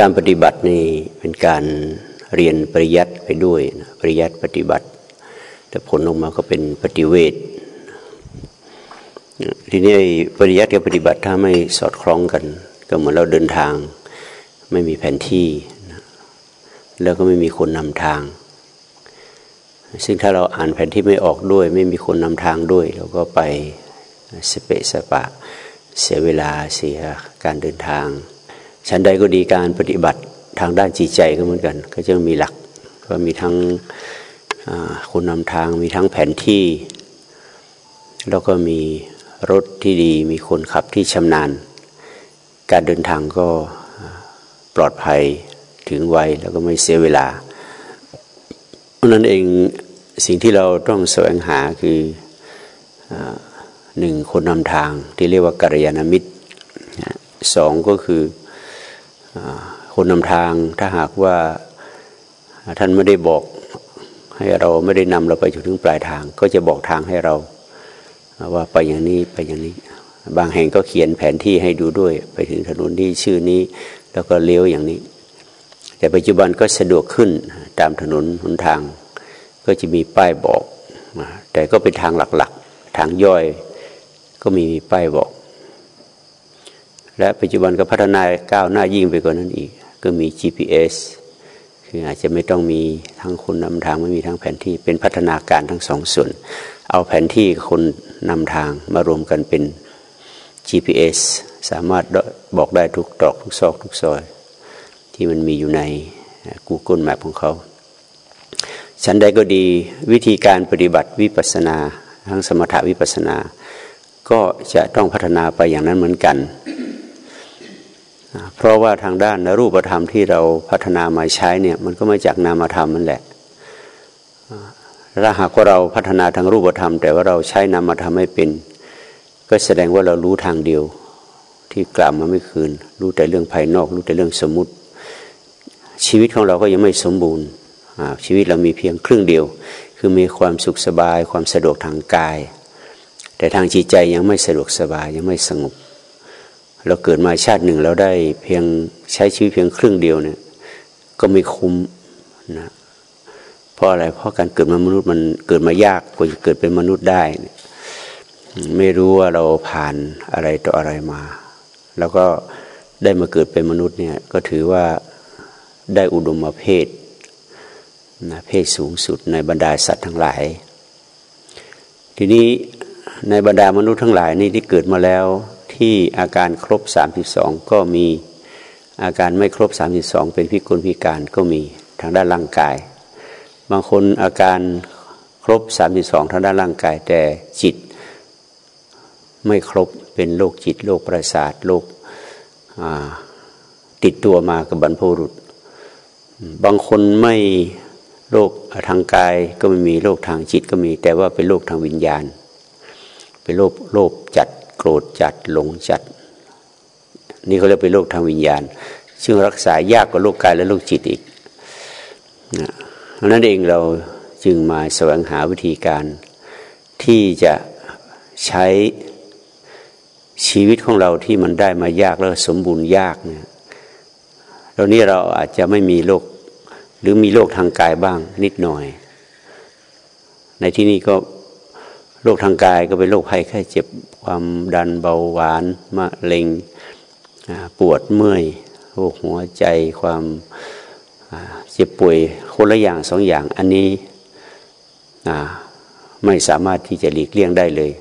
การปฏิบัตินี่เป็นการเรียนปริยัติไปด้วยนะปริยัติปฏิบัติ แต่ผลออกมาก็เป็นปฏิเวททีนี้ปริยัติกับปฏิบัติถ้าไม่สอดคล้องกัน ก็เหมือนเราเดินทาง ไม่มีแผนที่แล้วก็ไม่มีคนนำทาง ซึ่งถ้าเราอ่านแผนที่ไม่ออกด้วย ไม่มีคนนำทางด้วยเราก็ไปสเปะสปะ เสียเวลาเสียการเดินทาง ชั้นใดก็ดีการปฏิบัติทางด้านจิตใจก็เหมือนกัน ก็จะมีหลักก็มีทั้งคนนำทางมีทั้งแผนที่ แล้วก็มีรถที่ดี มีคนขับที่ชำนาญ การเดินทางก็ปลอดภัยถึงไวแล้วก็ไม่เสียเวลา เพราะนั้นเองสิ่งที่เราต้องแสวงหาคือหนึ่งคนนำทางที่เรียกว่ากัลยาณมิตรสองก็คือ คนนำทางถ้าหากว่าท่านไม่ได้บอกให้เราไม่ได้นำเราไปถึงปลายทาง ก็จะบอกทางให้เรา ว่าไปอย่างนี้ไปอย่างนี้ บางแห่งก็เขียนแผนที่ให้ดูด้วย ไปถึงถนนที่ชื่อนี้ แล้วก็เลี้ยวอย่างนี้ แต่ปัจจุบันก็สะดวกขึ้นตามถนนหนทาง ก็จะมีป้ายบอก แต่ก็เป็นทางหลักๆ ทางย่อยก็มีป้ายบอก และปัจจุบันก็พัฒนาก้าวหน้ายิ่งไปกว่านั้นอีก ก็มี GPS คืออาจจะไม่ต้องมีทั้งคนนำทางไม่มีทั้งแผนที่เป็นพัฒนาการทั้งสองส่วน เอาแผนที่คนนำทางมารวมกันเป็น GPS สามารถบอกได้ทุกตอกทุกซอกทุกซอย ที่มันมีอยู่ใน Google Map ของเขาฉันใดก็ดีวิธีการปฏิบัติวิปัสนา ทั้งสมถวิปัสนา ก็จะต้องพัฒนาไปอย่างนั้นเหมือนกัน เพราะว่าทางด้านรูปธรรมที่เราพัฒนามาใช้เนี่ยมันก็มาจากนามธรรมนั่นแหละถ้าหากว่าเราพัฒนาทางรูปธรรม แต่ว่าเราใช้นามธรรมไม่เป็น ก็แสดงว่าเรารู้ทางเดียวที่กล่าวมาไม่คืน รู้แต่เรื่องภายนอก รู้แต่เรื่องสมมติ ชีวิตของเราก็ยังไม่สมบูรณ์ชีวิตเรามีเพียงครึ่งเดียว คือมีความสุขสบาย ความสะดวกทางกาย แต่ทางจิตใจยังไม่สะดวกสบายยังไม่สงบ เราเกิดมาชาติหนึ่งเราได้เพียงใช้ชีวิตเพียงครึ่งเดียวเนี่ยก็ไม่คุ้มนะเพราะอะไรเพราะการเกิดมามนุษย์มันเกิดมายากกว่าจะเกิดเป็นมนุษย์ได้ไม่รู้ว่าเราผ่านอะไรต่ออะไรมา แล้วก็ได้มาเกิดเป็นมนุษย์เนี่ยก็ถือว่าได้อุดมเพศนะเพศสูงสุดในบรรดาสัตว์ทั้งหลาย ทีนี้ในบรรดามนุษย์ทั้งหลายนี่ที่เกิดมาแล้ว ที่อาการครบ 32 ก็มีอาการไม่ครบ 32 เป็นพิกลพิการก็มีทางด้านร่างกาย บางคนอาการครบ 32 ทางด้านร่างกายแต่จิต ไม่ครบเป็นโรคจิตโรคประสาทโรคติดตัวมากับบรรพบุรุษ บางคนไม่โรคทางกายก็ไม่มีโรคทางจิตก็มี แต่ว่าเป็นโรคทางวิญญาณ เป็นโรคโรคจัด โกรธจัดหลงจัด นี่เขาเรียกเป็นโรคทางวิญญาณ ซึ่งรักษายากกว่าโรคกายและโรคจิตอีกนะนั้นเองเราจึงมาแสวงหาวิธีการที่จะใช้ชีวิตของเราที่มันได้มายากแล้วสมบูรณ์ยากเนี่ยตอนนี้เราอาจจะไม่มีโรคหรือมีโรคทางกายบ้างนิดหน่อย ในที่นี้ก็ โรคทางกายก็เป็นโรคภัยแค่เจ็บความดันเบาหวานมะเร็งปวดเมื่อยโรคหัวใจความเจ็บป่วยคนละอย่างสองอย่าง อันนี้ไม่สามารถที่จะหลีกเลี่ยงได้เลย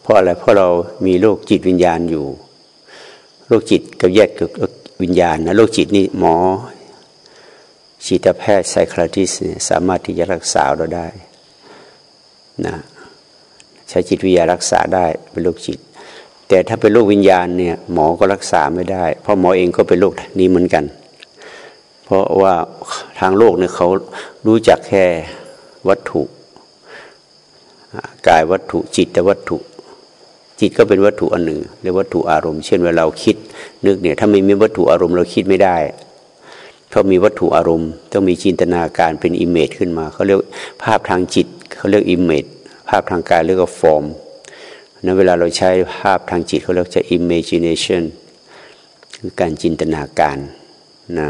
เพราะอะไรเพราะเรามีโรคจิตวิญญาณอยู่โรคจิตกับแยกกับวิญญาณนะโรคจิตนี่หมอจิตแพทย์ไซคลาติสสามารถที่จะรักษาเราได้ นะใช้จิตวิทยารักษาได้เป็นโรคจิต แต่ถ้าเป็นโรควิญญาณเนี่ยหมอก็รักษาไม่ได้ เพราะหมอเองก็เป็นโรคนี้เหมือนกัน เพราะว่าทางโลกเนี่ยเขารู้จักแค่วัตถุกายวัตถุจิตแต่วัตถุ จิตก็เป็นวัตถุอันหนึ่งเรียกวัตถุอารมณ์ เช่นเวลาเราคิดนึกเนี่ยถ้าไม่มีวัตถุอารมณ์เราคิดไม่ได้ เพราะมีวัตถุอารมณ์ ต้องมีจินตนาการเป็น image ขึ้นมาเขาเรียกภาพทางจิตเขาเรียก image ภาพทางกายเรียกว่าฟอร์มนั้นเวลาเราใช้ภาพทางจิตเขาเรียกจะ imagination คือการจินตนาการนะ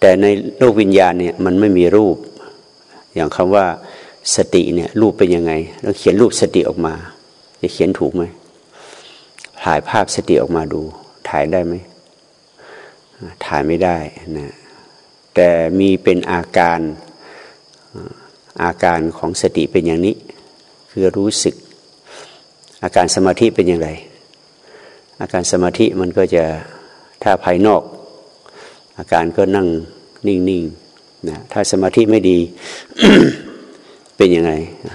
แต่ในโลกวิญญาณเนี่ยมันไม่มีรูป อย่างคำว่าสติเนี่ยรูปเป็นยังไงเราเขียนรูปสติออกมา จะเขียนถูกไหมถ่ายภาพสติออกมาดู ถ่ายได้ไหมถ่ายไม่ได้นะ แต่มีเป็นอาการอาการของสติเป็นอย่างนี้ คือรู้สึก อาการสมาธิเป็นอย่างไร อาการสมาธิมันก็จะถ้าภายนอก อาการก็นั่งนิ่งๆนะถ้าสมาธิไม่ดีเป็นยังไง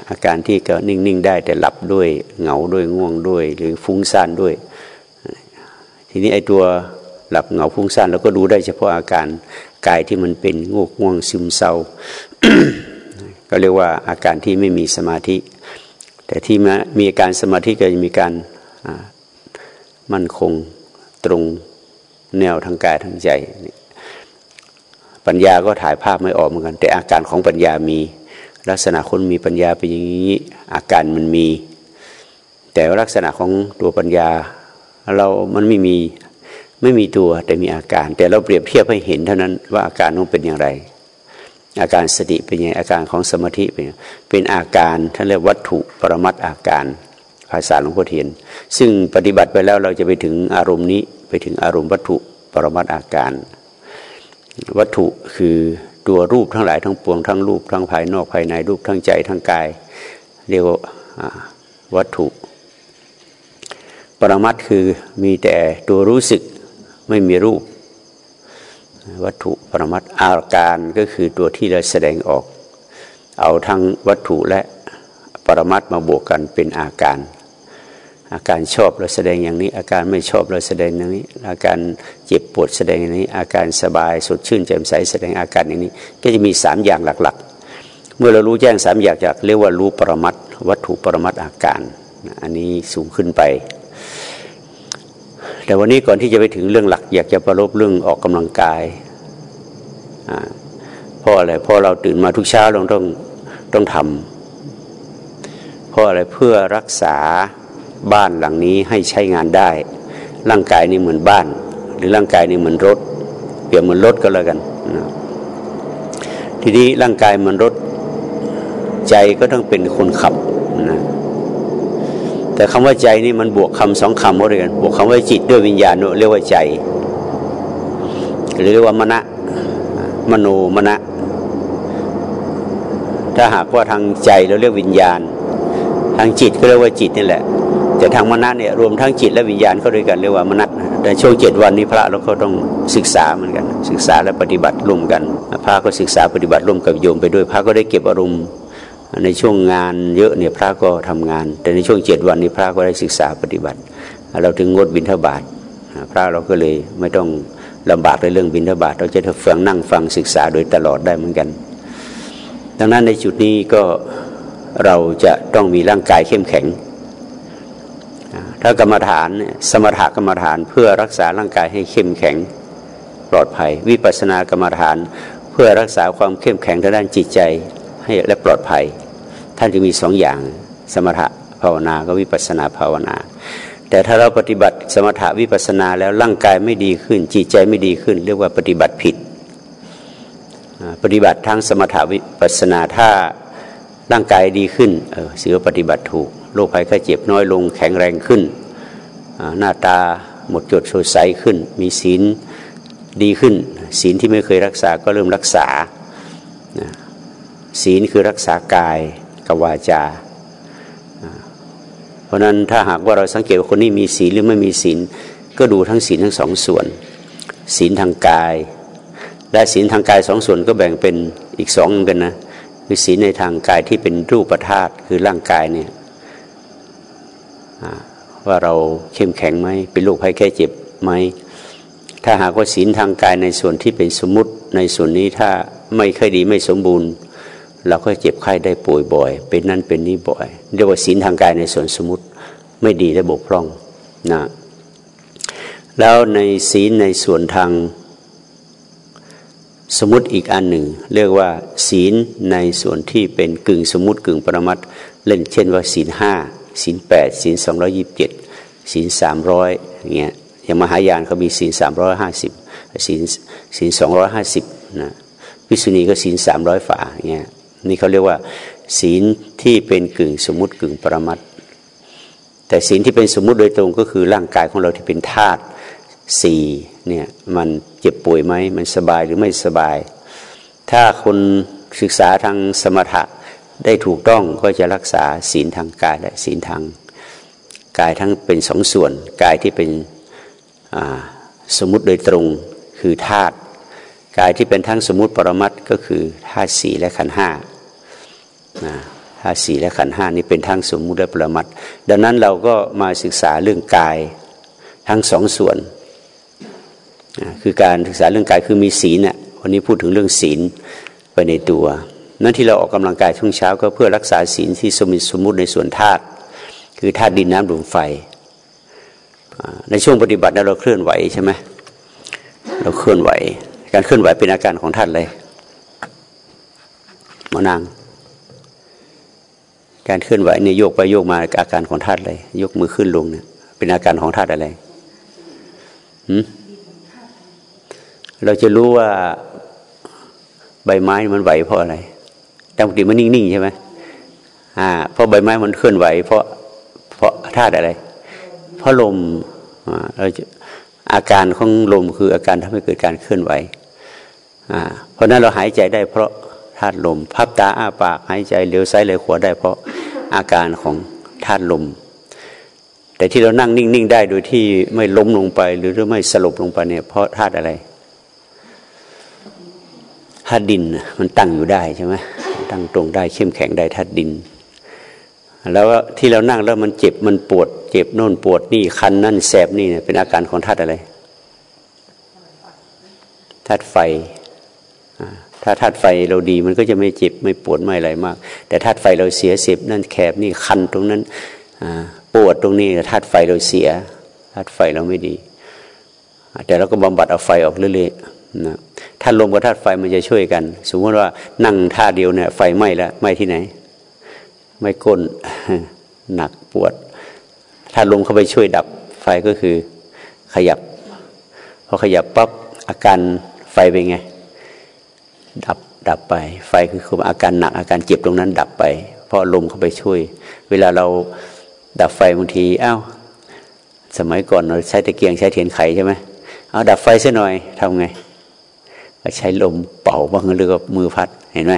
อาการที่ก็นิ่งๆได้ แต่หลับด้วยเหงาด้วยง่วงด้วย หรือฟุ้งซ่านด้วย ทีนี้ไอ้ตัวหลับเหงาฟุ้งซ่านเราก็ดูได้เฉพาะอาการ กายที่มันเป็นงวกง่วงซึมเศร้า ก็เรียกว่าอาการที่ไม่มีสมาธิ แต่ที่มีอาการสมาธิก็จะมีการมั่นคงตรงแนวทางกายทางใจ ปัญญาก็ถ่ายภาพไม่ออกเหมือนกัน แต่อาการของปัญญามีลักษณะคนมีปัญญาเป็นอย่างนี้ อาการมันมี แต่ลักษณะของตัวปัญญา เรามันไม่มี ไม่มีตัวแต่มีอาการ แต่เราเปรียบเทียบให้เห็นเท่านั้นว่าอาการนั้นเป็นอย่างไร อาการสติเป็นยังไงอาการของสมาธิเป็นเป็นอาการท่านเรียกวัตถุปรมัตอาการภาษาหลวงพ่อเทียน ซึ่งปฏิบัติไปแล้วเราจะไปถึงอารมณ์นี้ไปถึงอารมณ์วัตถุปรมัตอาการ วัตถุคือตัวรูปทั้งหลายทั้งปวงทั้งรูปทั้งภายนอกภายในรูปทั้งใจทั้งกาย เรียกว่าวัตถุ ปรมัตคือมีแต่ตัวรู้สึก ไม่มีรูป วัตถุปรมัตอาการก็คือตัวที่เราแสดงออก เอาทั้งวัตถุและปรมัตมาบวกกันเป็นอาการ อาการชอบเราแสดงอย่างนี้ อาการไม่ชอบเราแสดงอย่างนี้ อาการเจ็บปวดแสดงอย่างนี้ อาการสบายสดชื่นแจ่มใสแสดงอาการอย่างนี้ ก็จะมีสามอย่างหลัก ๆ เมื่อเรารู้แจ้งสามอย่างจากเรียกว่ารู้ปรมัตวัตถุปรมัตอาการ อันนี้สูงขึ้นไป แต่วันนี้ก่อนที่จะไปถึงเรื่องหลัก อยากจะประลบเรื่องออกกำลังกายเพราะอะไรเพราะเราตื่นมาทุกเช้าเราต้องต้องทำเพราะอะไรเพื่อรักษาบ้านหลังนี้ให้ใช้งานได้ ร่างกายนี่เหมือนบ้าน หรือร่างกายนี่เหมือนรถ เปรียบเหมือนรถก็แล้วกันนะทีนี้ร่างกายเหมือนรถใจก็ต้องเป็นคนขับ แต่คำว่าใจนี่มันบวกคำสองคำเขาเรียนบวกคำว่าจิตด้วยวิญญาณเรียกว่าใจ หรือเรียกว่ามณะมโนมณะ ถ้าหากว่าทางใจเราเรียกวิญญาณ ทางจิตก็เรียกว่าจิตนี่แหละ แต่ทางมณะเนี่ยรวมทั้งจิตและวิญญาณเขาด้วยกันเรียกว่ามณะแต่ช่วงเจ็ดวันนี้พระเราก็ต้องศึกษาเหมือนกัน ศึกษาและปฏิบัติร่วมกันพระก็ศึกษาปฏิบัติร่วมกับโยมไปด้วยพระก็ได้เก็บอารมณ์ ในช่วงงานเยอะเนี่ยพระก็ทำงาน แต่ในช่วงเจ็ดวันนี้พระก็ได้ศึกษาปฏิบัติ เราถึงงดบิณฑบาตพระเราก็เลยไม่ต้องลำบากในเรื่องบิณฑบาตเราจะฟังนั่งฟังศึกษาโดยตลอดได้เหมือนกัน ดังนั้นในจุดนี้ก็เราจะต้องมีร่างกายเข้มแข็ง ถ้ากรรมฐานสมถกรรมฐานเพื่อรักษาร่างกายให้เข้มแข็งปลอดภัย วิปัสสนากรรมฐานเพื่อรักษาความเข้มแข็งทางด้านจิตใจให้และปลอดภัย ท่านจะมีสองอย่างสมถะภาวนาก็วิปัสนาภาวนา แต่ถ้าเราปฏิบัติสมถะวิปัสนาแล้วร่างกายไม่ดีขึ้น จิตใจไม่ดีขึ้น เรียกว่าปฏิบัติผิด ปฏิบัติทั้งสมถะวิปัสนาถ้าร่างกายดีขึ้นเออสือปฏิบัติถูกโรคภัยไข้เจ็บน้อยลงแข็งแรงขึ้น หน้าตาหมดจดสดใสขึ้น มีศีลดีขึ้น ศีลที่ไม่เคยรักษาก็เริ่มรักษาศีลคือรักษากาย กับวาจา เพราะนั้นถ้าหากว่าเราสังเกตว่าคนนี้มีศีลหรือไม่มีศีลก็ดูทั้งศีลทั้งสองส่วน ศีลทางกาย และศีลทางกายสองส่วนก็แบ่งเป็นอีกสองกันนะคือศีลในทางกายที่เป็นรูปธาตุคือร่างกายเนี่ยว่าเราเข้มแข็งไหมเป็นโรคภัยแค่เจ็บไหมถ้าหากว่าศีลทางกายในส่วนที่เป็นสมมติในส่วนนี้ถ้าไม่ค่อยดีไม่สมบูรณ์ เราก็เจ็บไข้ได้ป่วยบ่อย เป็นนั่นเป็นนี้บ่อยเรียกว่าศีลทางกายในส่วนสมมติไม่ดีและบกพร่องนะแล้วในศีลในส่วนทางสมมติอีกอันหนึ่ง เรียกว่า ศีลในส่วนที่เป็นกึ่งสมมติกึ่งปรมัตเล่นเช่นว่าศีลห้าศีลแปดศีลสองร้อยิบเจ็ดศีลสามร้อยอย่างเงี้ยอย่างมหายานเขามีศีลสามร้อยห้าสิบศีลศีลสองร้อยห้าสิบนะพิษุณีก็ศีลสามร้อยฝาเงี้ย นี่เขาเรียกว่า ศีลที่เป็นกึ่งสมมติกึ่งปรมัตแต่ศีลที่เป็นสมมุติโดยตรงก็คือร่างกายของเราที่เป็นธาตุสี่เนี่ยมันเจ็บป่วยไหมมันสบายหรือไม่สบาย ถ้าคนศึกษาทางสมถะได้ถูกต้องก็จะรักษาศีลทางกายและศีลทางกายทั้งเป็นสองส่วนกายที่เป็นสมมติโดยตรงคือธาตุกายที่เป็นทั้งสมมติปรมัตก็คือธาตุสีและขันห้า ธาตุสีและขันห้านี่เป็นทั้งสมมุติและปรมัตดังนั้นเราก็มาศึกษาเรื่องกายทั้งสองส่วนคือการศึกษาเรื่องกายคือมีศีลเนี่ยวันนี้พูดถึงเรื่องศีลไปในตัวนั่นที่เราออกกำลังกายช่วงเช้าก็เพื่อรักษาศีลที่สมิสมมุติในส่วนธาตุคือธาตุดินน้ำลมไฟ ในช่วงปฏิบัติเราเคลื่อนไหวใช่ไหมเราเคลื่อนไหว การเคลื่อนไหวเป็นอาการของธาตุเลยมานาง การเคลื่อนไหวเนี่ยโยกไปโยกมาอาการของธาตุเลยยกมือขึ้นลงเนี่ยเป็นอาการของธาตุอะไรเราจะรู้ว่าใบไม้มันไหวเพราะอะไรปกติมันนิ่งๆใช่ไหมอ่า เพราะใบไม้มันเคลื่อนไหว เพราะเพราะธาตุอะไร เพราะลมอ่าเราจะอาการของลมคืออาการทำให้เกิดการเคลื่อนไหวอ่าเพราะนั้นเราหายใจได้เพราะ ธาตุลม พับตาอ้าปากหายใจเลี้ยวซ้ายเลี้ยวขวาได้เพราะอาการของธาตุลม แต่ที่เรานั่งนิ่งๆได้โดยที่ไม่ล้มลงไป หรือไม่สลบลงไปเนี่ยเพราะธาตุอะไรธาตุดินมันตั้งอยู่ได้ใช่ไหมตั้งตรงได้เข้มแข็งได้ธาตุดิน แล้วที่เรานั่งแล้วมันเจ็บมันปวด เจ็บโน่นปวดนี่คันนั่นแสบนี่เนี่ยเป็นอาการของธาตุอะไรธาตุไฟ ถ้าธาตุไฟเราดีมันก็จะไม่เจ็บไม่ปวดไม่อะไรมาก แต่ธาตุไฟเราเสียเสพนั่นแคบนี่คันตรงนั้นปวดตรงนี้ธาตุไฟเราเสียธาตุไฟเราไม่ดี แต่เราก็บำบัดเอาไฟออกเรื่อยๆนะธาตุลมกับธาตุไฟมันจะช่วยกัน สมมติว่านั่งท่าเดียวเนี่ยไฟไหม้แล้วไหม้ที่ไหน ไม่ก้นหนักปวดธาตุลมเข้าไปช่วยดับไฟก็คือขยับพอขยับปั๊บอาการไฟเป็นไง ดับดับไป ไฟคือคืออาการหนักอาการเจ็บตรงนั้นดับไป เพราะลมเข้าไปช่วย เวลาเราดับไฟบางทีอ้าวสมัยก่อนเราใช้ตะเกียงใช้เทียนไขใช่ไหมเอาดับไฟซะหน่อยทำไงใช้ลมเป่าบ้างหรือกับมือพัดเห็นไหม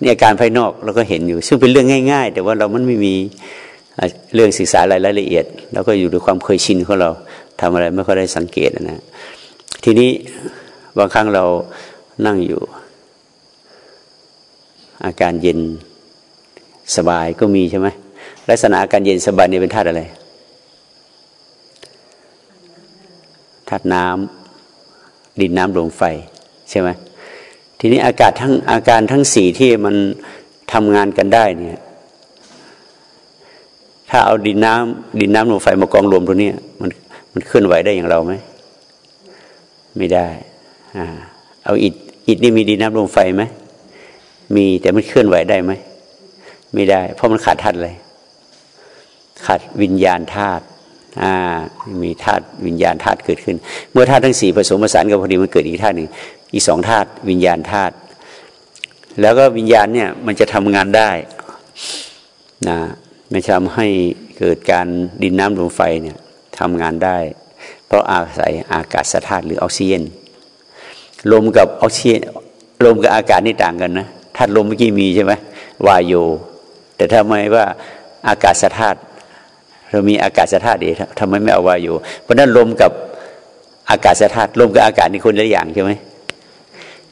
นี่อาการภายนอกเราก็เห็นอยู่ ซึ่งเป็นเรื่องง่าย ๆ แต่ว่าเรามันไม่มีเรื่องศึกษารายละเอียดเราก็อยู่ด้วยความเคยชินของเราทำอะไรไม่ค่อยได้สังเกตนะทีนี้บางครั้งเรานั่งอยู่ อาการเย็นสบายก็มีใช่ไหมลักษณะอาการเย็นสบายเนี่ยเป็นธาตุอะไรธาตุน้ำดินน้ำลมไฟใช่ไหมทีนี้อากาศทั้งอาการทั้งสี่ที่มันทำงานกันได้เนี่ยถ้าเอาดินน้ำดินน้ำลมไฟมากองรวมตรงนี้มันมันเคลื่อนไหวได้อย่างเราไหมไม่ได้อ่าเอาอิฐอิฐนี่มีดินน้ำลมไฟไหม มีแต่มันเคลื่อนไหวได้ไหมไม่ได้ เพราะมันขาดธาตุอะไรขาดวิญญาณธาตุอ่า มีธาตุวิญญาณธาตุเกิดขึ้น เมื่อธาตุทั้งสี่ผสมผสานกันพอดีมันเกิดอีกธาตุหนึ่งอีกสองธาตุวิญญาณธาตุแล้วก็วิญญาณเนี่ยมันจะทำงานได้นะมันจะทำให้เกิดการดินน้ำลมไฟเนี่ยทำงานได้ เพราะอาศัยอากาศธาตุหรือออกซิเจนลมกับออกซิเจนลมกับอากาศนี่ต่างกันนะ ธาตุลมเมื่อกี้มีใช่ไหมวายโย แต่ทำไมว่าอากาศธาตุเรามีอากาศธาตุเองทำไมไม่เอาวายโย เพราะนั้นลมกับอากาศธาตุลมกับอากาศนี่คนละอย่างใช่ไหม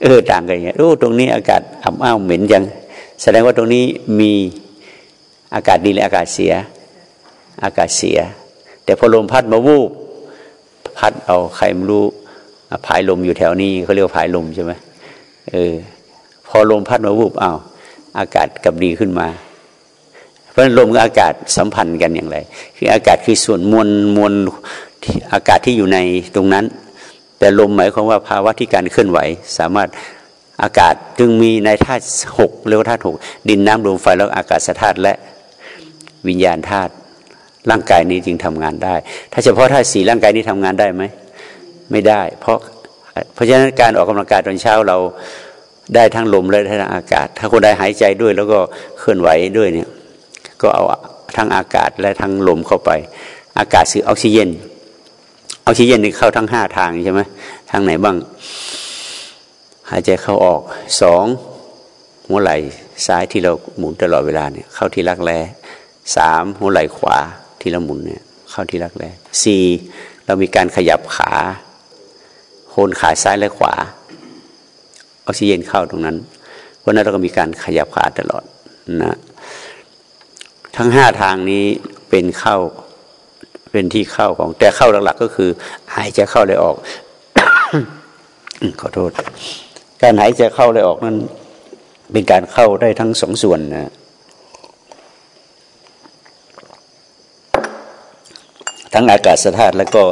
เออต่างกันอย่างรู้ตรงนี้อากาศอ่ำอ้าวเหม็นจังแสดงว่าตรงนี้มีอากาศดีและอากาศเสีย อากาศเสีย แต่พอลมพัดมาวูบพัดเอาใครไม่รู้ผายลมอยู่แถวนี้เขาเรียกว่าผายลมใช่ไหมเออ พอลมพัดมาวูบอ้าวอากาศกับดีขึ้นมา เพราะลมกับอากาศสัมพันธ์กันอย่างไร คืออากาศคือส่วนมวลมวลอากาศที่อยู่ในตรงนั้น แต่ลมหมายความว่าภาวะที่การเคลื่อนไหว สามารถอากาศจึงมีในธาตุหกเรียกว่าธาตุหกดินน้ำลมไฟแล้วอากาศธาตุและวิญญาณธาตุร่างกายนี้จึงทำงานได้ ถ้าเฉพาะถ้าสีร่างกายนี้ทำงานได้ไหม ไม่ได้ เพราะเพราะฉะนั้นการออกกำลังกายตอนเช้าเรา ได้ทั้งลมและทั้งอากาศ ถ้าคนใดหายใจด้วย แล้วก็เคลื่อนไหวด้วยเนี่ย ก็เอาทั้งอากาศและทั้งลมเข้าไป อากาศคือออกซิเจนออกซิเจนนี่เข้าทั้งห้าทางใช่ไหมทางไหนบ้าง หายใจเข้าออกสองหัวไหล่ซ้ายที่เราหมุนตลอดเวลาเนี่ยเข้าที่รักแร้สามหัวไหล่ขวาที่เราหมุนเนี่ยเข้าที่รักแร้สี่เรามีการขยับขาโคนขาซ้ายและขวา ออกซิเจนเข้าตรงนั้น เพราะนั้นเราก็มีการขยับขาตลอดนะทั้งห้าทางนี้เป็นเข้าเป็นที่เข้าของ แต่เข้าหลักๆก็คือ หายใจเข้าเลยออกขอโทษ การหายใจเข้าเลยออกนั้นเป็นการเข้าได้ทั้งสองส่วนนะทั้งอากาศธาตุแล้วก็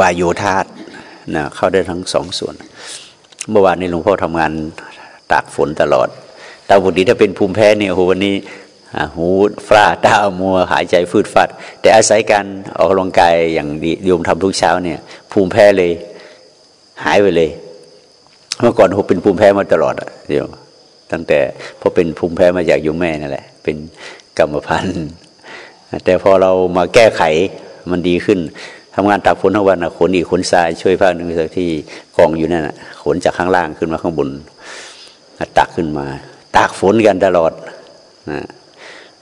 วายโยธาตุ นะเข้าได้ทั้งสองส่วน เมื่อวานนี้หลวงพ่อทำงานตากฝนตลอดตาบุตรถ้าเป็นภูมิแพ้เนี่ยโหวันนี้หูฟ้าตามัวหายใจฟืดฟัด แต่อาศัยการออกกำลังกายอย่างดีโยมทำทุกเช้าเนี่ย ภูมิแพ้เลยหายไปเลย เมื่อก่อนผมเป็นภูมิแพ้มาตลอดอะเดี๋ยวตั้งแต่พอเป็นภูมิแพ้มาจากโยมแม่นั่นแหละ เป็นกรรมพันธุ์แต่พอเรามาแก้ไขมันดีขึ้น ทำงานตากฝนทั้งวันขนอีกขนทรายช่วยภาคหนึ่งจากที่กองอยู่นั่นขนจากข้างล่างขึ้นมาข้างบนตักขึ้นมา ตากฝนกันตลอดนะ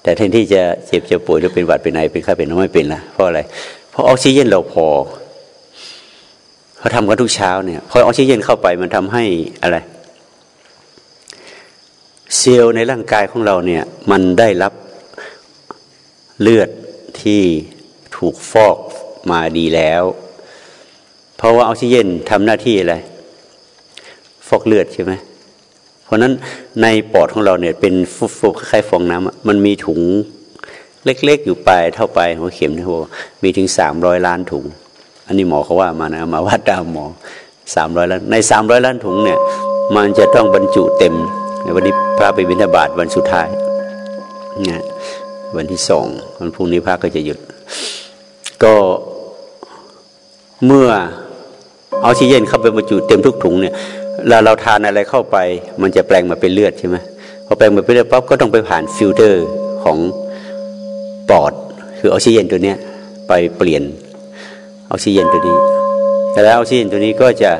แต่แทนที่จะเจ็บจะป่วยจะเป็นหวัดเป็นไอเป็นไข้เป็นไม่เป็นละเพราะอะไร เพราะออกซิเจนเราพอเขาทำกันทุกเช้าเนี่ยพอออกซิเจนเข้าไปมันทำให้อะไรเซลล์ในร่างกายของเราเนี่ยมันได้รับเลือดที่ถูกฟอก มาดีแล้ว เพราะว่าออกซิเจนทำหน้าที่อะไรฟอกเลือดใช่ไหมเพราะนั้นในปอดของเราเนี่ยเป็นฟุบๆคล้ายๆฟองน้ำมันมีถุงเล็ก ๆ อยู่ปลายเท่าปลายหัวเข็มนะพวมีถึงสามร้อยล้านถุง อันนี้หมอเขาว่ามานะมาว่าตามหมอสามร้อยล้านในสามร้อยล้านถุงเนี่ย มันจะต้องบรรจุเต็มในวันนี้พระไปบิณฑบาตวันสุดท้ายนะวันที่สองวันพรุ่งนี้พระก็จะหยุด ก็ เมื่อออกซิเจนเข้าไปบรรจุเต็มทุกถุงเนี่ยเราเราทานอะไรเข้าไป มันจะแปลงมาเป็นเลือดใช่ไหมพอแปลงมาเป็นเลือดปั๊บก็ต้องไปผ่านฟิลเตอร์ของปอด คือออกซิเจนตัวเนี้ยไปเปลี่ยนออกซิเจนตัวนี้แต่แล้วออกซิเจนตัวนี้ก็จะ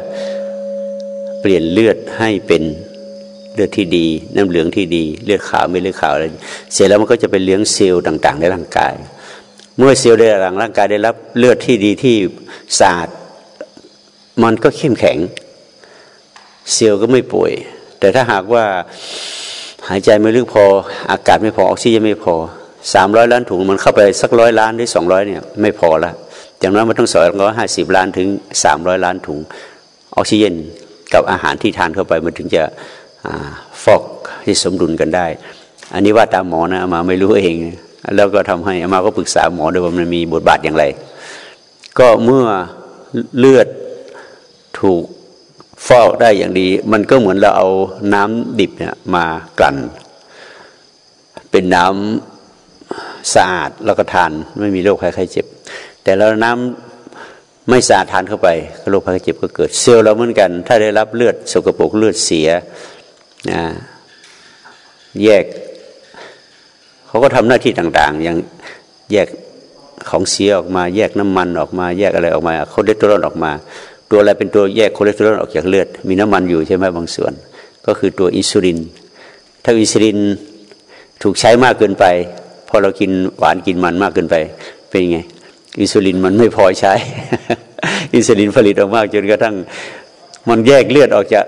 เปลี่ยนเลือดให้เป็นเลือดที่ดีน้ำเหลืองที่ดี เลือดขาวไม่เลือดขาวอะไรเสร็จแล้วมันก็จะไปเลี้ยงเซลล์ต่าง ๆ ในร่างกาย เมื่อเซลล์ในร่างกายได้รับเลือดที่ดีที่สะอาดมันก็เข้มแข็ง เซลล์ก็ไม่ป่วย แต่ถ้าหากว่าหายใจไม่ลึกพอ อากาศไม่พอออกซิเจนไม่พอสามร้อยล้านถุงมันเข้าไปสักร้อยล้านหรือสองร้อยเนี่ยไม่พอละจากนั้นมันต้องสองร้อยห้าสิบล้านถึงสามร้อยล้านถุงออกซิเจนกับอาหารที่ทานเข้าไปมันถึงจะฟอกที่สมดุลกันได้ อันนี้ว่าตามหมอนะมาไม่รู้เอง แล้วก็ทำให้อามาก็ปรึกษาหมอด้วยว่ามันมีบทบาทอย่างไร ก็เมื่อเลือดถูกฟอกได้อย่างดี มันก็เหมือนเราเอาน้ำดิบเนี่ยมากลั่น เป็นน้ำสะอาดแล้วก็ทานไม่มีโรคภัยไข้เจ็บ แต่เราน้ำไม่สะอาดทานเข้าไปโรคภัยไข้เจ็บก็เกิดเซลล์เราเหมือนกัน ถ้าได้รับเลือดสกปรกเลือดเสียนะแยก เขาก็ทำหน้าที่ต่าง ๆ อย่างแยกของเสียออกมา แยกน้ำมันออกมา แยกอะไรออกมาคอเลสเตอรอลออกมา ตัวอะไรเป็นตัวแยกคอเลสเตอรอลออกจากเลือด มีน้ำมันอยู่ใช่ไหมบางส่วน ก็คือตัวอินซูลิน ถ้าอินซูลินถูกใช้มากเกินไป พอเรากินหวานกินมันมากเกินไป เป็นไง อินซูลินมันไม่พอใช้ อินซูลินผลิตออกมากจนกระทั่งมันแยกเลือดออกจาก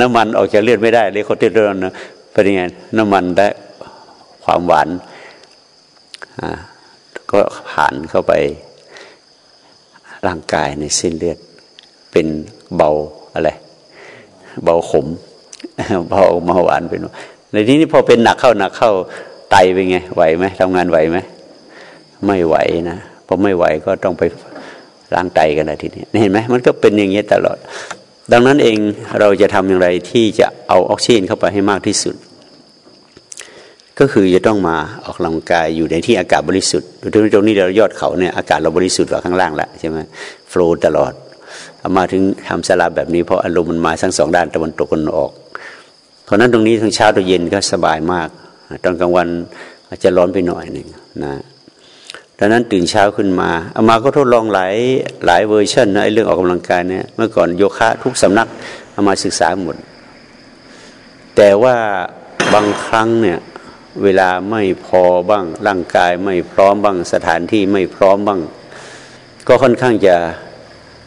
น้ำมันออกจากเลือดไม่ได้เลยคอเลสเตอรอลนะเป็นยังไงน้ำมันได้ ความหวานก็ผ่านเข้าไปร่างกายในเส้นเลือด เป็นเบาอะไร เบาขมเบามาหวานเป็นในที่นี้พอเป็นหนักเข้าหนักเข้าไตเป็นไงไหวไหมทำงานไหวไหมไม่ไหวนะพอไม่ไหวก็ต้องไปล้างไตกันนะทีนี้เห็นไหมมันก็เป็นอย่างนี้ตลอด ดังนั้นเองเราจะทำอย่างไรที่จะเอาออกซิเจนเข้าไปให้มากที่สุด ก็คือจะต้องมาออกกำลังกายอยู่ในที่อากาศบริสุทธิ์ตรงนี้เรายอดเขาเนี่ยอากาศเราบริสุทธิ์กว่าข้างล่างละใช่ไหมโฟล์ตลอดมาถึงทำสลาแบบนี้เพราะอารมณ์มันมาทั้งสองด้านตะวันตกกันออก เพราะนั้นตรงนี้ทั้งเช้าตัวเย็นก็สบายมาก ตอนกลางวันอาจจะร้อนไปหน่อยหนึ่งนะดังนั้นตื่นเช้าขึ้นมาเอามาก็ทดลองหลายหลายเวอร์ชันนะไอ้เรื่องออกกำลังกายเนี่ยเมื่อก่อนโยคะทุกสำนักเอามาศึกษาหมด แต่ว่าบางครั้งเนี่ย เวลาไม่พอบ้าง ร่างกายไม่พร้อมบ้าง สถานที่ไม่พร้อมบ้าง ก็ค่อนข้างจะ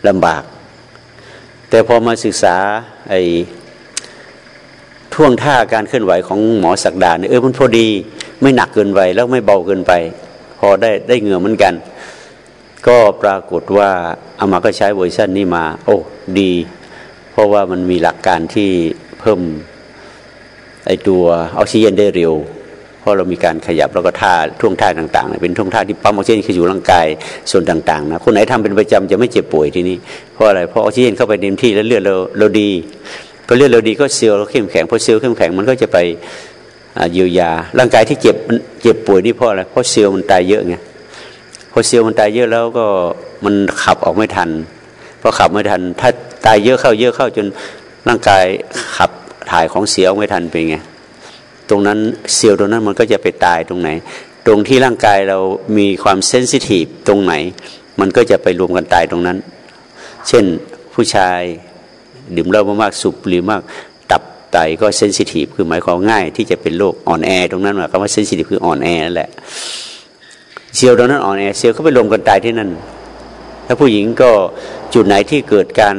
ลำบาก แต่พอมาศึกษาไอ้ท่วงท่าการเคลื่อนไหวของหมอสักดาเนี่ยเออมันพอดี ไม่หนักเกินไปแล้วไม่เบาเกินไป พอได้ได้เหงื่อเหมือนกัน ก็ปรากฏว่าอามาก็ใช้เวอร์ชันนี้มา โอ้ดี เพราะว่ามันมีหลักการที่เพิ่มไอตัวออกซิเจนได้เร็ว เพราะเรามีการขยับแล้วก็ท่าท่วงท่าต่างๆ เป็นท่วงท่าที่ปั๊มออกซิเจนคืออยู่ร่างกายส่วนต่างๆนะคนไหนทำเป็นประจำจะไม่เจ็บป่วยทีนี้เพราะอะไรเพราะออกซิเจนเข้าไปเต็มที่แล้วเลือดเราเราดีพอเลือดเราดีก็เซลล์เราเข้มแข็งพอเซลล์เข้มแข็งมันก็จะไปเยียวยา ร่างกายที่เจ็บเจ็บป่วยนี่เพราะอะไรเพราะเซลล์มันตายเยอะไงพอเซลล์มันตายเยอะแล้วก็มันขับออกไม่ทันพอขับไม่ทัน ถ้าตายเยอะเข้าเยอะเข้าจนร่างกายขับถ่ายของเสียออกไม่ทันเป็นไง ตรงนั้นเซลล์ตรงนั้นมันก็จะไปตายตรงไหน ตรงที่ร่างกายเรามีความ sensitive ตรงไหน มันก็จะไปรวมกันตายตรงนั้น เช่นผู้ชายดื่มเหล้ามากๆสูบบุหรี่มากตับไตก็ sensitive คือหมายความง่ายที่จะเป็นโรคอ่อนแอตรงนั้นหมายความว่า sensitive คืออ่อนแอนั่นแหละเซลล์ตรงนั้นอ่อนแอเซลล์เขาไปรวมกันตายที่นั่นถ้าผู้หญิงก็จุดไหนที่เกิดการ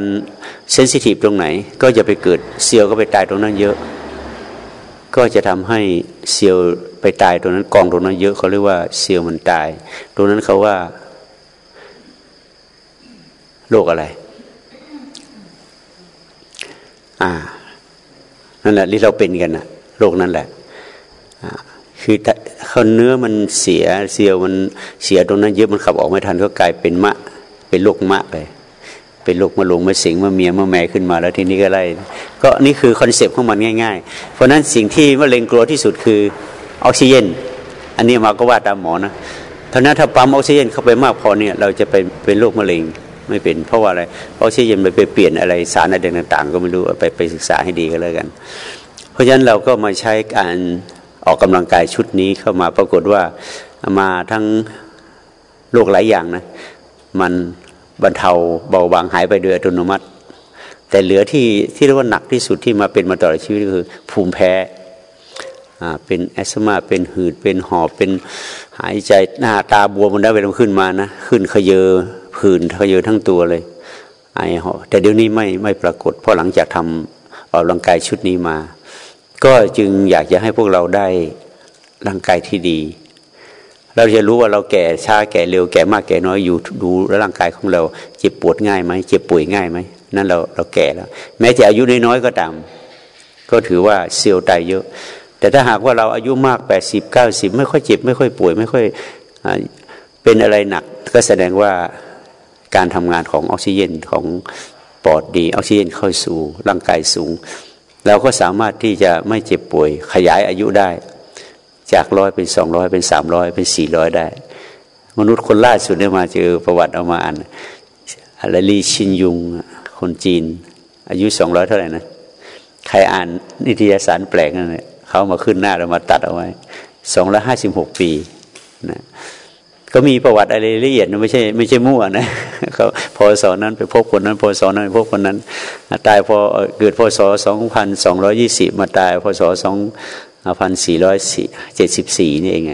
sensitive ตรงไหน ก็จะไปเกิดเซลล์ก็ไปตายตรงนั้นเยอะ ก็จะทำให้เซลล์ไปตายตรงนั้นกองตรงนั้นเยอะเขาเรียกว่าเซลล์มันตายตรงนั้นเขาว่าโรคอะไร อ่า นั่นแหละที่เราเป็นกันนะโรคนั่นแหละคือเขาเนื้อมันเสียเซลล์มันเสียตรงนั้นเยอะมันขับออกไม่ทันก็กลายเป็นมะ เป็นโรคมะไป เป็นโรคมะลงมะสิงมะเมียมะแม่ขึ้นมาแล้วทีนี้ก็ไล่ก็นี่คือคอนเซปต์ของมันง่าย ๆ เพราะนั้นสิ่งที่มะเร็งกลัวที่สุดคือออกซิเจนอันนี้มาก็ว่าตามหมอนะท่านั้นถ้าปั๊มออกซิเจนเข้าไปมากพอเนี่ยเราจะไปเป็นโรคมะเร็งไม่เป็น เพราะว่าอะไรออกซิเจนไปไปเปลี่ยนอะไรสารอะไรต่าง ๆ ก็ไม่รู้ไปไปศึกษาให้ดีก็แล้วกัน เพราะฉะนั้นเราก็มาใช้การออกกำลังกายชุดนี้เข้ามาปรากฏว่ามาทั้งโรคหลายอย่างนะมัน บรรเทาเบาบางหายไปโดยอัตโนมัติ แต่เหลือที่ที่เรียกว่าหนักที่สุดที่มาเป็นมาตลอดชีวิตก็คือ ภูมิแพ้เป็นแอสมาเป็นหืดเป็นหอบเป็นหายใจหน้าตาบวมมันได้เวลาขึ้นมานะขึ้นขยเยอผื่นขยเยอทั้งตัวเลยไอหอบแต่เดี๋ยวนี้ไม่ไม่ปรากฏ เพราะหลังจากทำออกร่างกายชุดนี้มา ก็จึงอยากจะให้พวกเราได้ร่างกายที่ดี เราจะรู้ว่าเราแก่ช้าแก่เร็วแก่มากแก่น้อยอยู่ดูร่างกายของเราเจ็บปวดง่ายไหมเจ็บป่วยง่ายไหมนั่นเราเราแก่แล้ว แม้จะอายุน้อยๆก็ตาม ก็ถือว่าเซลล์ตายเยอะ แต่ถ้าหากว่าเราอายุมากแปดสิบเก้าสิบไม่ค่อยเจ็บไม่ค่อยป่วย ไม่ค่อยเป็นอะไรหนัก ก็แสดงว่าการทำงานของออกซิเจนของปอดดีออกซิเจนเข้าสู่ร่างกายสูง เราก็สามารถที่จะไม่เจ็บป่วยขยายอายุได้ จากร้อยเป็นสองร้อยเป็นสามร้อยเป็นสี่ร้อยได้ มนุษย์คนล่าสุดเนี่ยมาเจอประวัติเอามาอ่านอะไรลีชินยุง คนจีน อายุสองร้อยเท่าไหร่นะใครอ่านนิตยสารแปลกนั่นแหละเขามาขึ้นหน้าเรามาตัดเอาไว้สองร้อยห้าสิบหกปีนะก็มีประวัติอะไรละเอียดไม่ใช่ไม่ใช่มั่วนะเขาพอสอนั้นไปพบคนนั้นพอสอนั้นไปพบคนนั้น ตายพอเกิดพศสองพันสองร้อยี่สิบมาตายพศสอง อพันสี่ร้อยเจ็ดสิบสี่นี่เอง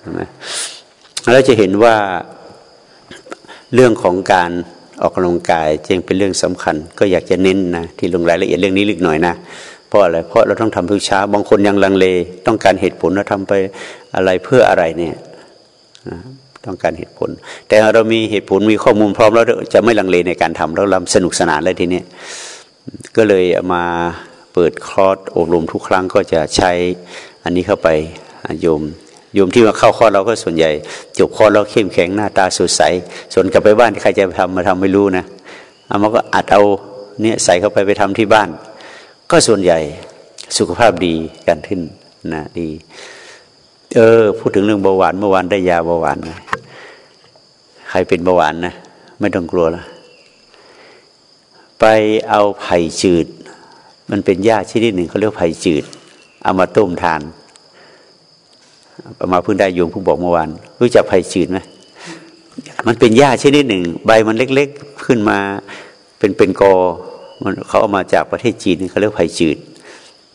ใช่ไหมเราจะเห็นว่าเรื่องของการออกกำลังกายจึงเป็นเรื่องสำคัญ ก็อยากจะเน้นนะที่ลงรายละเอียดเรื่องนี้ลึกหน่อยนะเพราะอะไรเพราะเราต้องทำทุกเช้าบางคนยังลังเล ต้องการเหตุผลเราทำไปอะไรเพื่ออะไรเนี่ยต้องการเหตุผล แต่เรามีเหตุผลมีข้อมูลพร้อมแล้วจะไม่ลังเลในการทำแล้วเราสนุกสนานเลยทีนี้ก็เลยมา ปิดคอร์สอบรมทุกครั้งก็จะใช้อันนี้เข้าไปโยมโยมที่มาเข้าคอร์สเราก็ส่วนใหญ่ จบคอร์สเราเข้มแข็งหน้าตาสดใส ส่วนกลับไปบ้านใครจะทำมาทำไม่รู้นะเอามาก็อัดเอาเนี่ยใส่เข้าไปไปทำที่บ้าน ก็ส่วนใหญ่สุขภาพดีกันขึ้นนะดี เออ พูดถึงเรื่องเบาหวานเมื่อวานได้ยาเบาหวานนะใครเป็นเบาหวานนะไม่ต้องกลัวละไปเอาไผ่จืด มันเป็นหญ้าชนิดหนึ่งเขาเรียกไผ่จืด เอามาต้มทานประมาเพิ่งได้โยมผู้บอกเมื่อวานรู้จักไผ่จืดไหมมันเป็นหญ้าชนิดหนึ่ง ใบมันเล็กๆขึ้นมาเป็นเป็นกอมันเขาเอามาจากประเทศจีนเขาเรียกไผ่จืด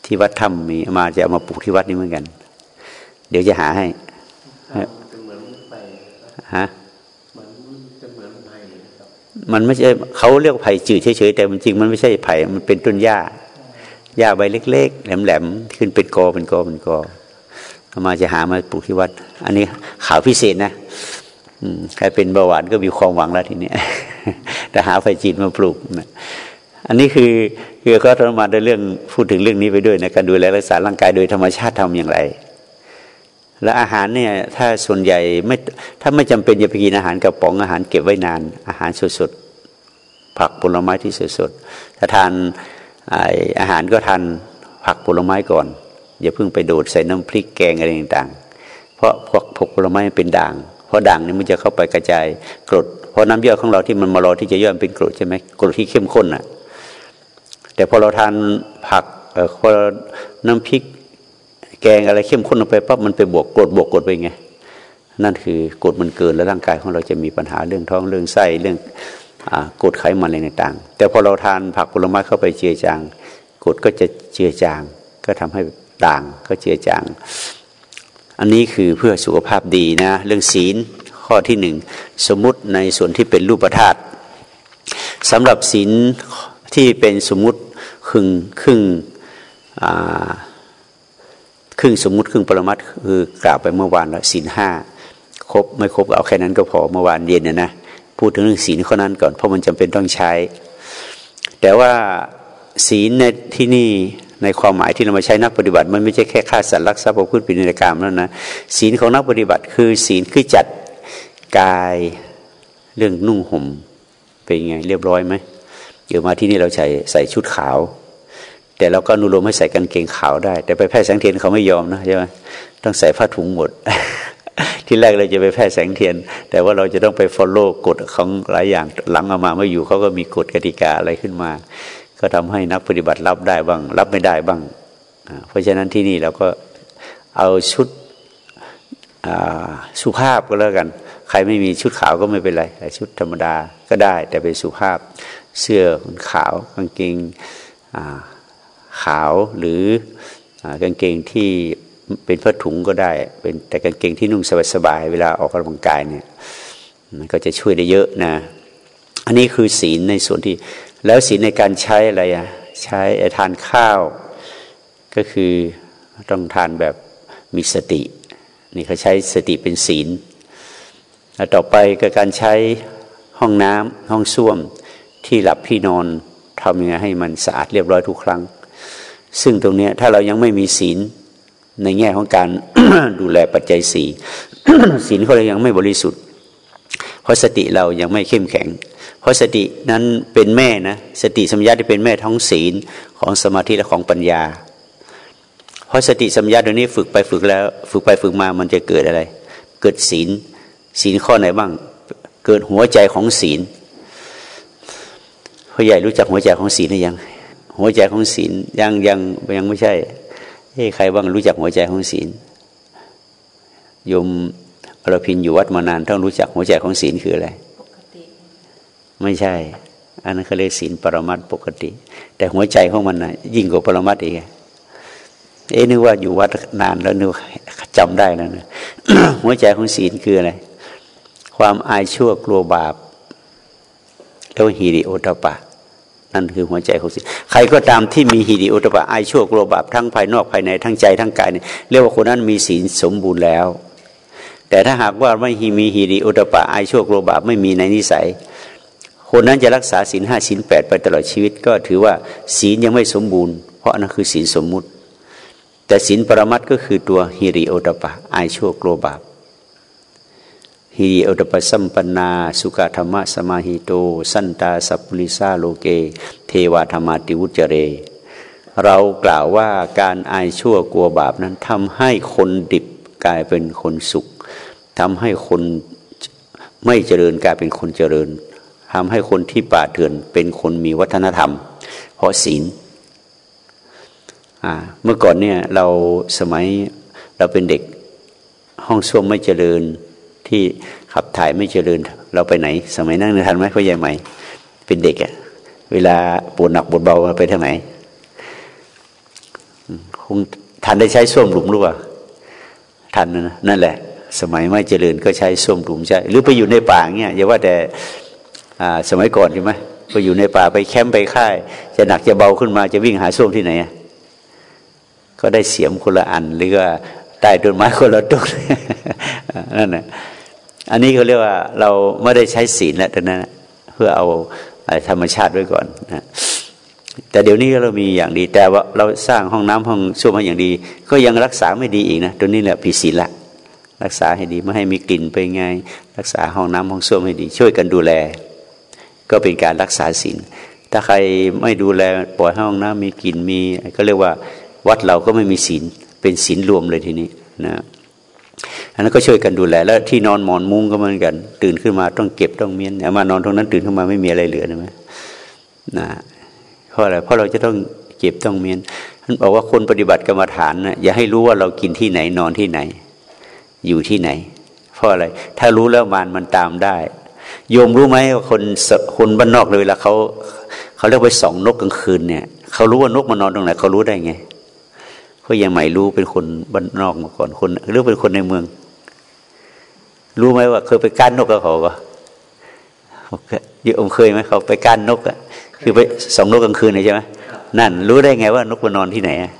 ที่วัดถ้ำมีมาจะเอามาปลูกที่วัดนี้เหมือนกัน เดี๋ยวจะหาให้ฮะมันไม่ใช่เขาเรียกไผ่จืดเฉยๆแต่จริงมันไม่ใช่ไผ่มันเป็นต้นหญ้า หญ้าใบเล็ก ๆ แหลมๆขึ้นเป็นกอเป็นกอเป็นกอเอามาจะหามาปลูกที่วัด อันนี้ข่าวพิเศษนะใครเป็นเบาหวานก็มีความหวังแล้วทีนี้แต่หาไฟจีนมาปลูกนะอันนี้คือคือก็ต้องมาในเรื่องพูดถึงเรื่องนี้ไปด้วยในการดูแลรักษาร่างกายโดยธรรมชาติทำอย่างไร และอาหารเนี่ยถ้าส่วนใหญ่ไม่ถ้าไม่จำเป็นจะไปกินอาหารกระป๋องอาหารเก็บไว้นาน อาหารสดๆผักผลไม้ที่สดๆถ้าทาน อาหารก็ทานผักผลไม้ก่อน อย่าเพิ่งไปโดดใส่น้ำพริกแกงอะไรต่างๆ เพราะพวกผกผลไม้เป็นด่าง เพราะด่างนี่มันจะเข้าไปกระจายกรด เพราะน้ำย่อยของเราที่มันมารอที่จะย่อยเป็นกรดใช่ไหมกรดที่เข้มข้นอะ แต่พอเราทานผักเออพอน้ำพริกแกงอะไรเข้มข้นลงไปปั๊บมันไปบวกกรดบวกกรดไปไงนั่นคือกรดมันเกินแล้วร่างกายของเราจะมีปัญหาเรื่องท้องเรื่องไส้เรื่อง กรดไขมันอะไรต่างๆ แต่พอเราทานผักผลไม้เข้าไปเจือจางกรดก็จะเจือจาง ก็ทำให้ด่างก็เจือจาง อันนี้คือเพื่อสุขภาพดีนะ เรื่องศีลข้อที่หนึ่งสมมติในส่วนที่เป็นรูปธาตุสำหรับศีลที่เป็นสมมติครึ่งครึ่งครึ่งสมมติครึ่งปรมัตคือกล่าวไปเมื่อวานแล้วศีลห้าครบไม่ครบเอาแค่นั้นก็พอเมื่อวานเย็นนะนะ พูดถึงเรื่องศีลข้อนั้นก่อนเพราะมันจำเป็นต้องใช้ แต่ว่าศีลในที่นี่ในความหมายที่เรามาใช้นักปฏิบัติ มันไม่ใช่แค่ฆ่าสัตว์รักทรัพย์ประพฤติผิดในกรรมแล้วนะศีลของนักปฏิบัติ คือศีลคือจัดกายเรื่องนุ่งห่มเป็นไง เรียบร้อยไหมเดี๋ยวมาที่นี่เราใส่ใส่ชุดขาว แต่เราก็นุรมให้ใส่กางเกงขาวได้ แต่ไปแพทย์แสงเทียนเขาไม่ยอมนะใช่ไหมต้องใส่ผ้าถุงหมด ที่แรกเราจะไปแพทย์แสงเทียน แต่ว่าเราจะต้องไปฟอลโล่กฎของหลายอย่างหลังออกมาเมื่ออยู่เขาก็มีกฎกติกาอะไรขึ้นมา ก็ทำให้นักปฏิบัติรับได้บ้าง รับไม่ได้บ้าง เพราะฉะนั้นที่นี่เราก็เอาชุดสุภาพก็แล้วกัน ใครไม่มีชุดขาวก็ไม่เป็นไรแต่ชุดธรรมดาก็ได้ แต่เป็นสุภาพเสื้อขาวกางเกงขาวหรือกางเกงที่ เป็นผ้าถุงก็ได้ เป็นแต่กางเกงที่นุ่งสบายๆเวลาออกกำลังกายเนี่ย มันก็จะช่วยได้เยอะนะ อันนี้คือศีลในส่วนที่ แล้วศีลในการใช้อะไรอะใช้ทานข้าว ก็คือต้องทานแบบมีสติ นี่เขาใช้สติเป็นศีลแล้วต่อไปก็การใช้ห้องน้ำห้องส้วมที่หลับที่นอนทำยังไงให้มันสะอาดเรียบร้อยทุกครั้ง ซึ่งตรงนี้ถ้าเรายังไม่มีศีล ในแง่ของการดูแลปัจจัยสี่ศีลเขาเรายังไม่บริสุทธิ์ เพราะสติเรายังไม่เข้มแข็ง เพราะสตินั้นเป็นแม่นะสติสัมยาที่เป็นแม่ท้องศีลของสมาธิและของปัญญา เพราะสติสัมยาตัวนี้ฝึกไปฝึกแล้ว ฝึกไปฝึกมามันจะเกิดอะไร เกิดศีลศีลข้อไหนบ้าง เกิดหัวใจของศีลพ่อใหญ่รู้จักหัวใจของศีลหรือยัง หัวใจของศีลยังยังยังไม่ใช่ เฮ้ใครบ้างรู้จักหัวใจของศีลโยมเราพินอยู่วัดมานานต้องรู้จักหัวใจของศีลคืออะไรไม่ใช่ อันนั้นเขาเรียกศีลปรมัตปกติ แต่หัวใจของมันนะยิ่งกว่าปรมัตอีกเอ๊นึกว่าอยู่วัดนานแล้วนึกจำได้แล้วนะหัวใจของศีลคืออะไร ความอายชั่วกลัวบาปแล้วฮีริโอตปะ นั่นคือหัวใจของศีลใครก็ตามที่มีฮีริโอตปะอายชั่วกลัวบาปทั้งภายนอกภายในทั้งใจทั้งกายเนี่ยเรียกว่าคนนั้นมีศีลสมบูรณ์แล้ว แต่ถ้าหากว่าไม่มีฮีริโอตปะอายชั่วกลัวบาปไม่มีในนิสัย คนนั้นจะรักษาศีลห้าศีลแปดไปตลอดชีวิต ก็ถือว่าศีลยังไม่สมบูรณ์เพราะนั่นคือศีลสมมุติ แต่ศีลปรมัตก็คือตัวฮิริโอตปะอายชั่วกลัวบาป ฮิริโอตปสัมปนา สุขธรรมะสมาหิโต สันตาสัพพุลิซาโลเก เทวาธรรมาติวุจเร เรากล่าวว่าการอายชั่วกลัวบาปนั้นทำให้คนดิบกลายเป็นคนสุขทำให้คนไม่เจริญกลายเป็นคนเจริญทำให้คนที่ป่าเถื่อนเป็นคนมีวัฒนธรรม เพราะศีลเมื่อก่อนเนี่ยเราสมัยเราเป็นเด็กห้องส้วมไม่เจริญ ที่ขับถ่ายไม่เจริญ เราไปไหน สมัยนั่งทันไหมพ่อใหญ่ใหม่ เป็นเด็กอะเวลาปวดหนักปวดเบาไปทางไหนคงทันได้ใช้ส้วมหลุมหรือเปล่าทันนะนั่นแหละ สมัยไม่เจริญก็ใช้ส้วมหลุมใช่หรือไปอยู่ในป่าเงี้ยอย่าว่าแต่สมัยก่อนใช่ไหมไปอยู่ในป่าไปแคมป์ไปค่าย จะหนักจะเบาขึ้นมาจะวิ่งหาส้วมที่ไหนก็ได้เสียมคนละอันหรือว่าใต้ต้นไม้คนละต้นนั่นแหละ อันนี้เขาเรียกว่าเราไม่ได้ใช้ศีลแล้วตอนนั้นเพื่อเอาธรรมชาติไว้ก่อนนะแต่เดี๋ยวนี้เรามีอย่างดี แต่ว่าเราสร้างห้องน้ำห้องส้วมมาอย่างดี ก็ยังรักษาไม่ดีอีกนะตัวนี้แหละผิดศีลละ รักษาให้ดีไม่ให้มีกลิ่นไปไง รักษาห้องน้ำห้องส้วมให้ดี ช่วยกันดูแล ก็เป็นการรักษาศีลถ้าใครไม่ดูแลปล่อยห้องน้ำมีกลิ่นมี ก็เรียกว่าวัดเราก็ไม่มีศีลเป็นศีลรวมเลยทีนี้นะ อันนั้นก็ช่วยกันดูแลแล้วที่นอนหมอนมุ้งก็เหมือนกัน ตื่นขึ้นมาต้องเก็บต้องเมียนมานอนตรงนั้นตื่นขึ้นมาไม่มีอะไรเหลือนะไหมนะเพราะอะไรเพราะเราจะต้องเก็บต้องเมียนท่านบอกว่าคนปฏิบัติกรรมฐานนะอย่าให้รู้ว่าเรากินที่ไหนนอนที่ไหน อยู่ที่ไหน เพราะอะไร ถ้ารู้แล้วมานมันตามได้ โยมรู้ไหมว่าคนคนบ้านนอกเลยละเขาเขาเรียกไปสองนกกลางคืนเนี่ยเขารู้ว่านกมานอนตรงไหนเขารู้ได้ไงเขายังไม่รู้เป็นคนบ้านนอกมาก่อนคนหรือเป็นคนในเมือง รู้ไหมว่า เคยไปก้านนกกับเขาปะยอมเคยไหมเขาไปก้านนกอะคือไปสองนกกลางคืนใช่ไหมนั่น รู้ได้ไงว่านกมานอนที่ไหนอะ